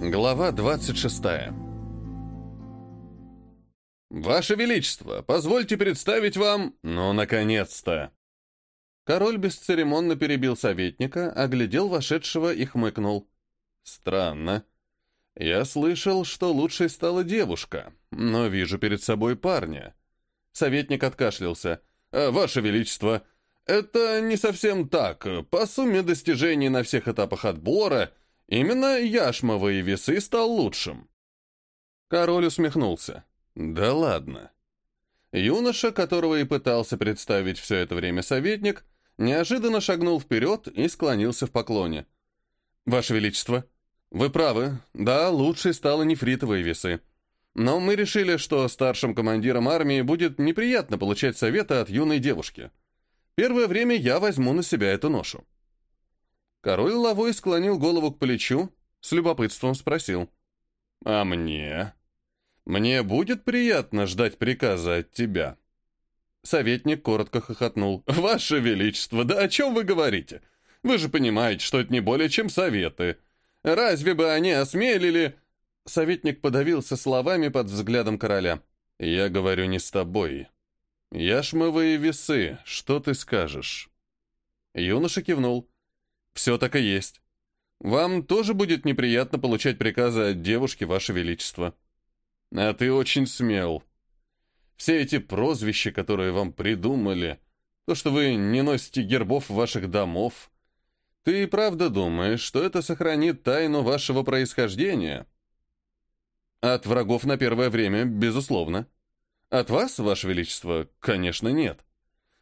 Глава 26. «Ваше Величество, позвольте представить вам...» «Ну, наконец-то!» Король бесцеремонно перебил советника, оглядел вошедшего и хмыкнул. «Странно. Я слышал, что лучшей стала девушка, но вижу перед собой парня». Советник откашлялся. «Э, «Ваше Величество, это не совсем так. По сумме достижений на всех этапах отбора Именно яшмовые весы стал лучшим. Король усмехнулся. Да ладно. Юноша, которого и пытался представить все это время советник, неожиданно шагнул вперед и склонился в поклоне. «Ваше Величество, вы правы, да, лучшей стало нефритовые весы. Но мы решили, что старшим командиром армии будет неприятно получать советы от юной девушки. Первое время я возьму на себя эту ношу». Король Лавой склонил голову к плечу, с любопытством спросил. «А мне? Мне будет приятно ждать приказа от тебя?» Советник коротко хохотнул. «Ваше Величество, да о чем вы говорите? Вы же понимаете, что это не более чем советы. Разве бы они осмелили...» Советник подавился словами под взглядом короля. «Я говорю не с тобой. Яшмовые весы, что ты скажешь?» Юноша кивнул. Все так и есть. Вам тоже будет неприятно получать приказы от девушки, Ваше Величество. А ты очень смел. Все эти прозвища, которые вам придумали, то, что вы не носите гербов ваших домов, ты и правда думаешь, что это сохранит тайну вашего происхождения? От врагов на первое время, безусловно. От вас, Ваше Величество, конечно, нет.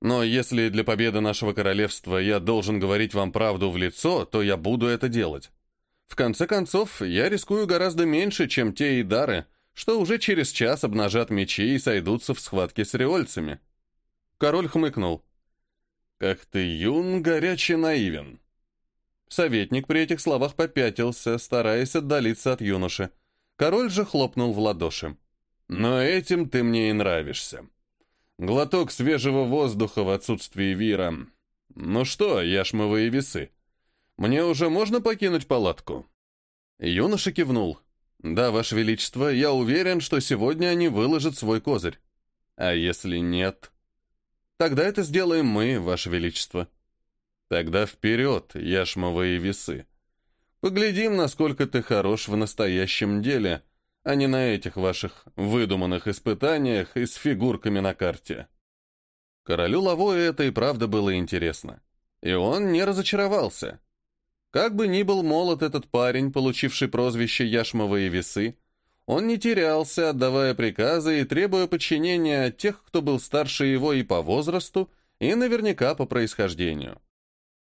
Но если для победы нашего королевства я должен говорить вам правду в лицо, то я буду это делать. В конце концов, я рискую гораздо меньше, чем те идары, что уже через час обнажат мечи и сойдутся в схватке с риольцами. Король хмыкнул. «Как ты юн, горячий наивен». Советник при этих словах попятился, стараясь отдалиться от юноши. Король же хлопнул в ладоши. «Но этим ты мне и нравишься». Глоток свежего воздуха в отсутствии вира. Ну что, яшмовые весы, мне уже можно покинуть палатку?» Юноша кивнул. «Да, Ваше Величество, я уверен, что сегодня они выложат свой козырь. А если нет?» «Тогда это сделаем мы, Ваше Величество». «Тогда вперед, яшмовые весы. Поглядим, насколько ты хорош в настоящем деле, а не на этих ваших выдуманных испытаниях и с фигурками на карте. Королю Лавою это и правда было интересно. И он не разочаровался. Как бы ни был молод этот парень, получивший прозвище «Яшмовые весы», он не терялся, отдавая приказы и требуя подчинения от тех, кто был старше его и по возрасту, и наверняка по происхождению.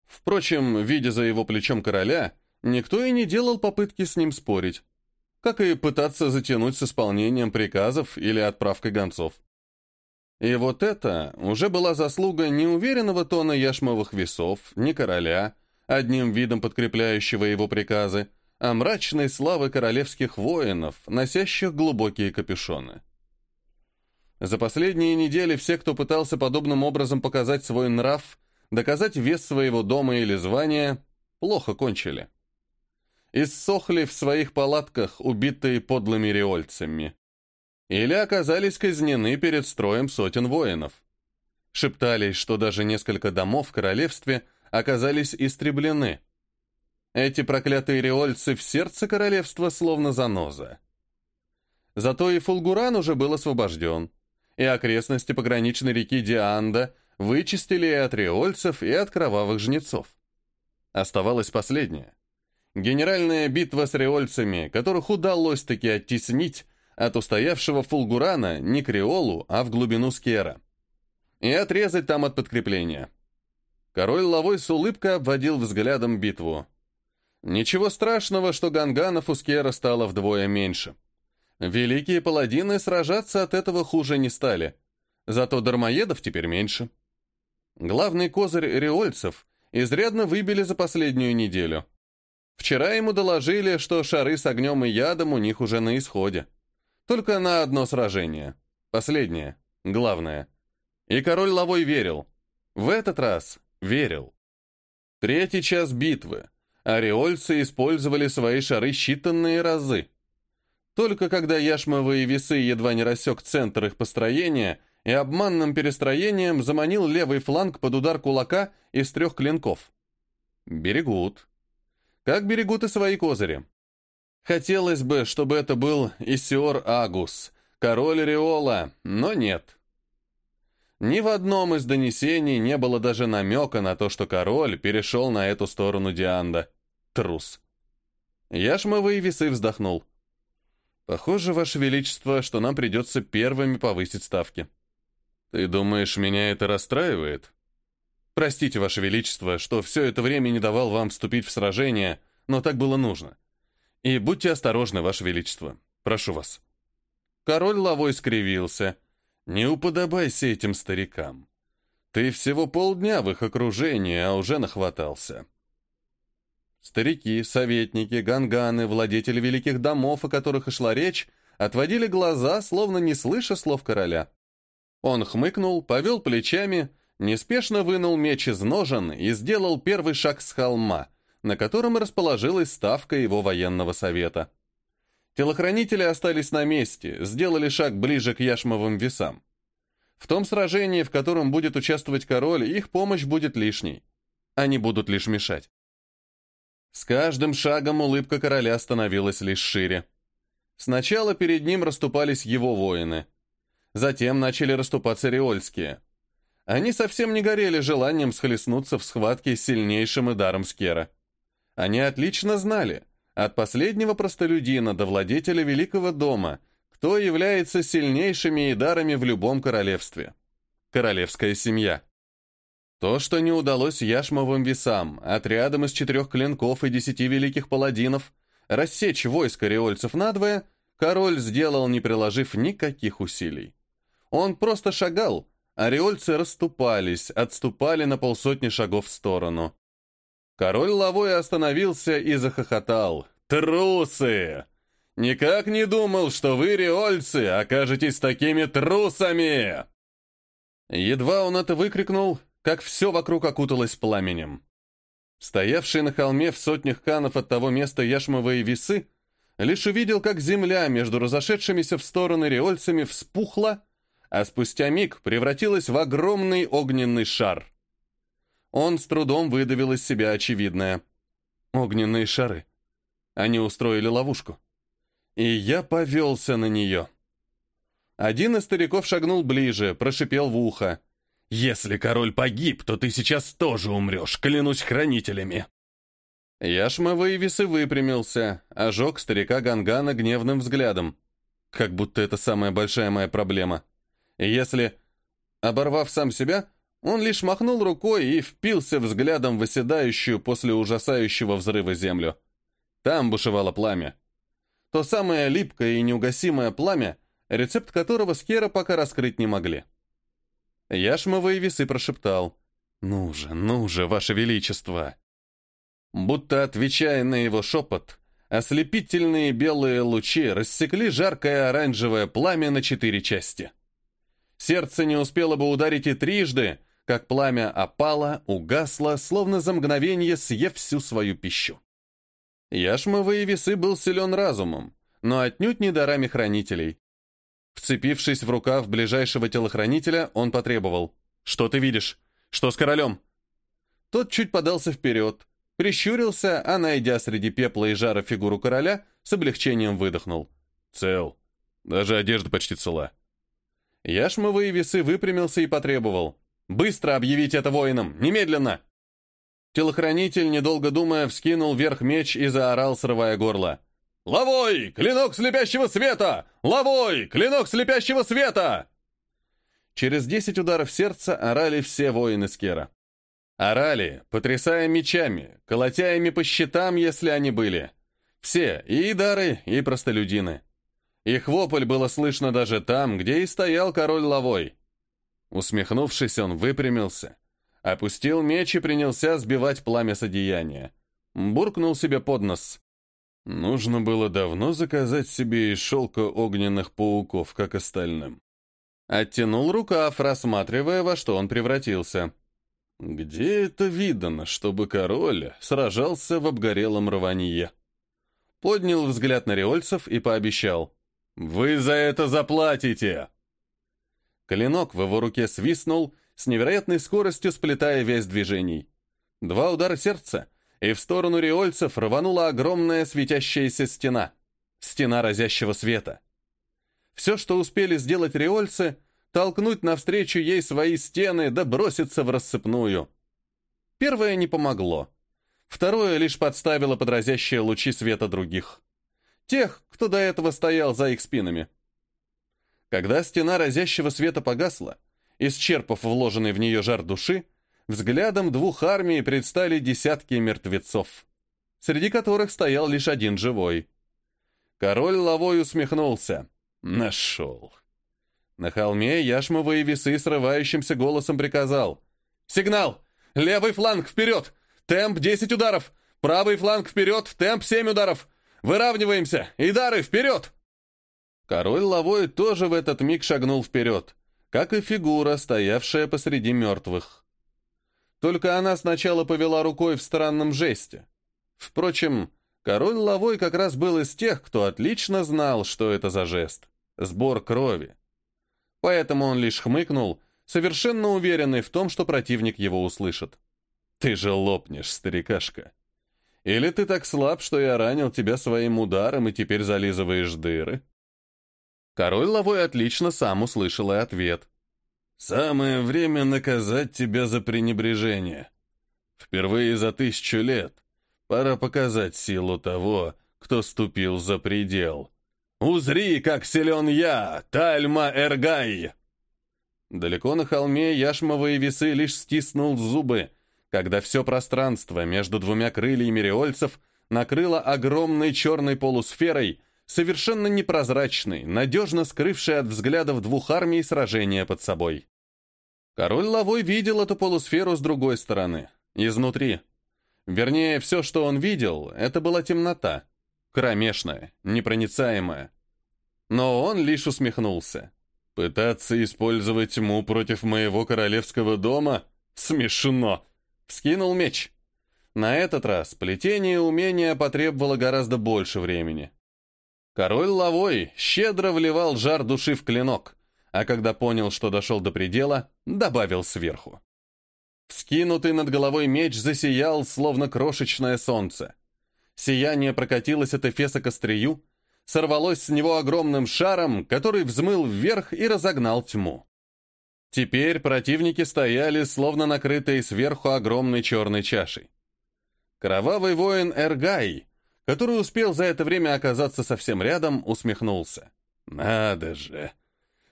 Впрочем, видя за его плечом короля, никто и не делал попытки с ним спорить как и пытаться затянуть с исполнением приказов или отправкой гонцов. И вот это уже была заслуга неуверенного тона яшмовых весов, не короля, одним видом подкрепляющего его приказы, а мрачной славы королевских воинов, носящих глубокие капюшоны. За последние недели все, кто пытался подобным образом показать свой нрав, доказать вес своего дома или звания, плохо кончили иссохли в своих палатках, убитые подлыми риольцами. Или оказались казнены перед строем сотен воинов. Шептались, что даже несколько домов в королевстве оказались истреблены. Эти проклятые риольцы в сердце королевства словно заноза. Зато и Фулгуран уже был освобожден, и окрестности пограничной реки Дианда вычистили и от риольцев, и от кровавых жнецов. Оставалось последнее Генеральная битва с реольцами, которых удалось-таки оттеснить от устоявшего Фулгурана не Креолу, а в глубину Скера. И отрезать там от подкрепления. Король Лавой с улыбкой обводил взглядом битву. Ничего страшного, что ганганов у Скера стало вдвое меньше. Великие паладины сражаться от этого хуже не стали. Зато дармоедов теперь меньше. Главный козырь реольцев изрядно выбили за последнюю неделю – Вчера ему доложили, что шары с огнем и ядом у них уже на исходе. Только на одно сражение. Последнее. Главное. И король Лавой верил. В этот раз верил. Третий час битвы. Ореольцы использовали свои шары считанные разы. Только когда яшмовые весы едва не рассек центр их построения и обманным перестроением заманил левый фланг под удар кулака из трех клинков. Берегут. Как берегут и свои козыри. Хотелось бы, чтобы это был Исиор Агус, король Риола, но нет. Ни в одном из донесений не было даже намека на то, что король перешел на эту сторону Дианда. Трус. Яшмовые весы вздохнул. Похоже, Ваше Величество, что нам придется первыми повысить ставки. Ты думаешь, меня это расстраивает? Простите, Ваше Величество, что все это время не давал вам вступить в сражение, но так было нужно. И будьте осторожны, Ваше Величество. Прошу вас. Король Лавой скривился. Не уподобайся этим старикам. Ты всего полдня в их окружении, а уже нахватался. Старики, советники, ганганы, владетели великих домов, о которых и шла речь, отводили глаза, словно не слыша слов короля. Он хмыкнул, повел плечами, неспешно вынул меч из ножен и сделал первый шаг с холма, на котором расположилась ставка его военного совета. Телохранители остались на месте, сделали шаг ближе к яшмовым весам. В том сражении, в котором будет участвовать король, их помощь будет лишней. Они будут лишь мешать. С каждым шагом улыбка короля становилась лишь шире. Сначала перед ним расступались его воины. Затем начали расступаться риольские. Они совсем не горели желанием схлестнуться в схватке с сильнейшим идаром Скера. Они отлично знали, от последнего простолюдина до владетеля Великого дома, кто является сильнейшими идарами в любом королевстве. Королевская семья. То, что не удалось яшмовым весам, отрядом из четырех клинков и десяти великих паладинов, рассечь войско риольцев надвое, король сделал, не приложив никаких усилий. Он просто шагал, риольцы расступались, отступали на полсотни шагов в сторону. Король Лавой остановился и захохотал. «Трусы! Никак не думал, что вы, риольцы, окажетесь такими трусами!» Едва он это выкрикнул, как все вокруг окуталось пламенем. Стоявший на холме в сотнях канов от того места яшмовые весы лишь увидел, как земля между разошедшимися в стороны риольцами вспухла, а спустя миг превратилась в огромный огненный шар. Он с трудом выдавил из себя очевидное. Огненные шары. Они устроили ловушку. И я повелся на нее. Один из стариков шагнул ближе, прошипел в ухо. Если король погиб, то ты сейчас тоже умрешь, клянусь хранителями. Яшмовые весы выпрямился, ожег старика Гангана гневным взглядом. Как будто это самая большая моя проблема. Если, оборвав сам себя, он лишь махнул рукой и впился взглядом в оседающую после ужасающего взрыва землю. Там бушевало пламя. То самое липкое и неугасимое пламя, рецепт которого Скера пока раскрыть не могли. Яшмовые весы прошептал. «Ну же, ну же, ваше величество!» Будто отвечая на его шепот, ослепительные белые лучи рассекли жаркое оранжевое пламя на четыре части. Сердце не успело бы ударить и трижды, как пламя опало, угасло, словно за мгновение съев всю свою пищу. Яшмовые весы был силен разумом, но отнюдь не дарами хранителей. Вцепившись в рукав ближайшего телохранителя, он потребовал. «Что ты видишь? Что с королем?» Тот чуть подался вперед, прищурился, а, найдя среди пепла и жара фигуру короля, с облегчением выдохнул. «Цел. Даже одежда почти цела». Яшмовые весы выпрямился и потребовал. «Быстро объявить это воинам! Немедленно!» Телохранитель, недолго думая, вскинул вверх меч и заорал, срывая горло. «Ловой! Клинок слепящего света! Ловой! Клинок слепящего света!» Через десять ударов сердца орали все воины Скера. Орали, потрясая мечами, колотя ими по щитам, если они были. Все, и дары, и простолюдины. Их вопль было слышно даже там, где и стоял король Лавой. Усмехнувшись, он выпрямился, опустил меч и принялся сбивать пламя с одеяния. Буркнул себе под нос. Нужно было давно заказать себе из шелка огненных пауков, как остальным. Оттянул рукав, рассматривая, во что он превратился. Где это видано, чтобы король сражался в обгорелом рванье? Поднял взгляд на риольцев и пообещал. «Вы за это заплатите!» Клинок в его руке свистнул, с невероятной скоростью сплетая весь движений. Два удара сердца, и в сторону риольцев рванула огромная светящаяся стена. Стена разящего света. Все, что успели сделать риольцы, толкнуть навстречу ей свои стены да броситься в рассыпную. Первое не помогло. Второе лишь подставило под разящие лучи света других. Тех, кто до этого стоял за их спинами. Когда стена разящего света погасла, исчерпав вложенный в нее жар души, взглядом двух армий предстали десятки мертвецов, среди которых стоял лишь один живой. Король Лавой усмехнулся. Нашел. На холме яшмовые весы срывающимся голосом приказал. «Сигнал! Левый фланг вперед! Темп 10 ударов! Правый фланг вперед! Темп 7 ударов! Выравниваемся! Идары, вперед!» Король Лавой тоже в этот миг шагнул вперед, как и фигура, стоявшая посреди мертвых. Только она сначала повела рукой в странном жесте. Впрочем, король Лавой как раз был из тех, кто отлично знал, что это за жест. Сбор крови. Поэтому он лишь хмыкнул, совершенно уверенный в том, что противник его услышит. «Ты же лопнешь, старикашка. Или ты так слаб, что я ранил тебя своим ударом и теперь зализываешь дыры?» Король Лавой отлично сам услышал и ответ. «Самое время наказать тебя за пренебрежение. Впервые за тысячу лет пора показать силу того, кто ступил за предел. Узри, как силен я, Тальма Эргай!» Далеко на холме яшмовые весы лишь стиснул зубы, когда все пространство между двумя крыльями риольцев накрыло огромной черной полусферой, совершенно непрозрачной, надежно скрывшей от взглядов двух армий сражения под собой. Король Лавой видел эту полусферу с другой стороны, изнутри. Вернее, все, что он видел, это была темнота, кромешная, непроницаемая. Но он лишь усмехнулся. «Пытаться использовать тьму против моего королевского дома? Смешно!» Вскинул меч. На этот раз плетение умения потребовало гораздо больше времени. Король Лавой щедро вливал жар души в клинок, а когда понял, что дошел до предела, добавил сверху. Вскинутый над головой меч засиял, словно крошечное солнце. Сияние прокатилось от эфеса к острию, сорвалось с него огромным шаром, который взмыл вверх и разогнал тьму. Теперь противники стояли, словно накрытые сверху огромной черной чашей. Кровавый воин Эргай который успел за это время оказаться совсем рядом, усмехнулся. «Надо же!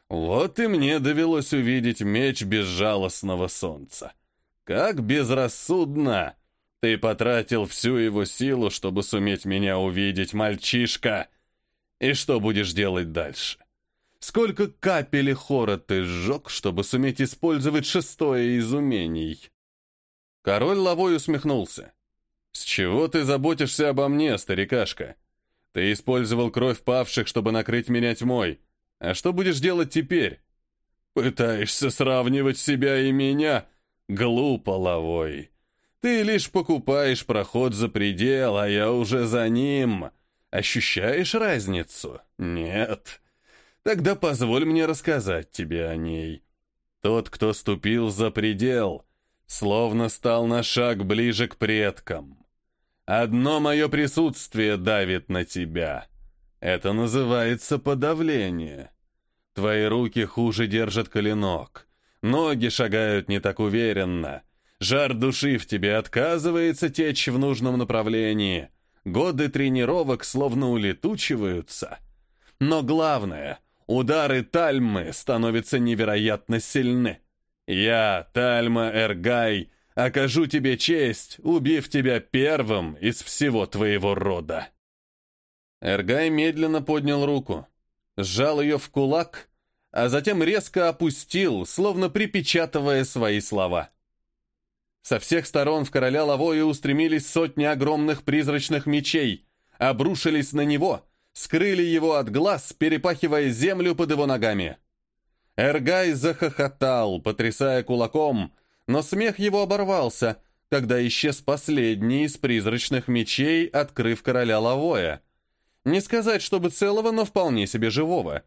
Вот и мне довелось увидеть меч безжалостного солнца. Как безрассудно! Ты потратил всю его силу, чтобы суметь меня увидеть, мальчишка! И что будешь делать дальше? Сколько капель хора ты сжег, чтобы суметь использовать шестое из умений?» Король Лавой усмехнулся. «С чего ты заботишься обо мне, старикашка? Ты использовал кровь павших, чтобы накрыть меня тьмой. А что будешь делать теперь? Пытаешься сравнивать себя и меня? Глупо, Лавой. Ты лишь покупаешь проход за предел, а я уже за ним. Ощущаешь разницу? Нет. Тогда позволь мне рассказать тебе о ней. Тот, кто ступил за предел, словно стал на шаг ближе к предкам. Одно мое присутствие давит на тебя. Это называется подавление. Твои руки хуже держат коленок. Ноги шагают не так уверенно. Жар души в тебе отказывается течь в нужном направлении. Годы тренировок словно улетучиваются. Но главное, удары Тальмы становятся невероятно сильны. Я, Тальма Эргай, окажу тебе честь, убив тебя первым из всего твоего рода». Эргай медленно поднял руку, сжал ее в кулак, а затем резко опустил, словно припечатывая свои слова. Со всех сторон в короля Лавоя устремились сотни огромных призрачных мечей, обрушились на него, скрыли его от глаз, перепахивая землю под его ногами. Эргай захохотал, потрясая кулаком, но смех его оборвался, когда исчез последний из призрачных мечей, открыв короля Лавоя. Не сказать, чтобы целого, но вполне себе живого.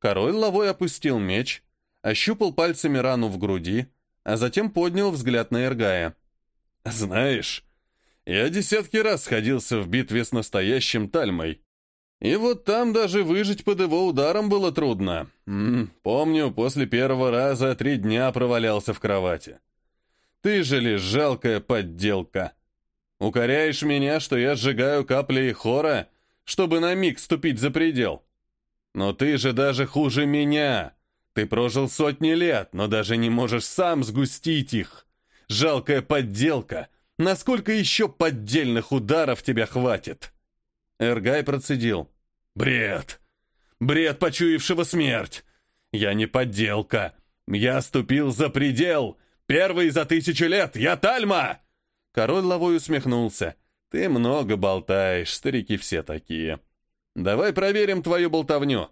Король Лавой опустил меч, ощупал пальцами рану в груди, а затем поднял взгляд на Эргая. «Знаешь, я десятки раз сходился в битве с настоящим Тальмой. И вот там даже выжить под его ударом было трудно. Помню, после первого раза три дня провалялся в кровати. Ты же лишь жалкая подделка. Укоряешь меня, что я сжигаю капли и хора, чтобы на миг ступить за предел. Но ты же даже хуже меня. Ты прожил сотни лет, но даже не можешь сам сгустить их. Жалкая подделка. Насколько еще поддельных ударов тебя хватит?» Эргай процедил. «Бред! Бред, почуявшего смерть! Я не подделка! Я ступил за предел! Первый за тысячу лет! Я Тальма!» Король Лавой усмехнулся. «Ты много болтаешь, старики все такие. Давай проверим твою болтовню.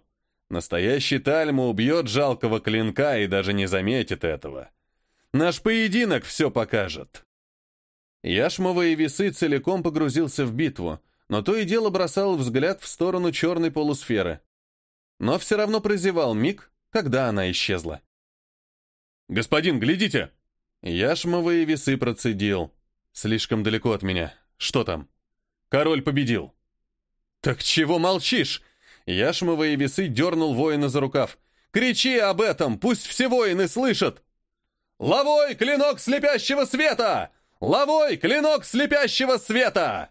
Настоящий Тальма убьет жалкого клинка и даже не заметит этого. Наш поединок все покажет». Яшмовые весы целиком погрузился в битву, но то и дело бросал взгляд в сторону черной полусферы. Но все равно прозевал миг, когда она исчезла. «Господин, глядите!» Яшмовые весы процедил. «Слишком далеко от меня. Что там?» «Король победил». «Так чего молчишь?» Яшмовые весы дернул воина за рукав. «Кричи об этом! Пусть все воины слышат!» «Ловой клинок слепящего света! Ловой клинок слепящего света!»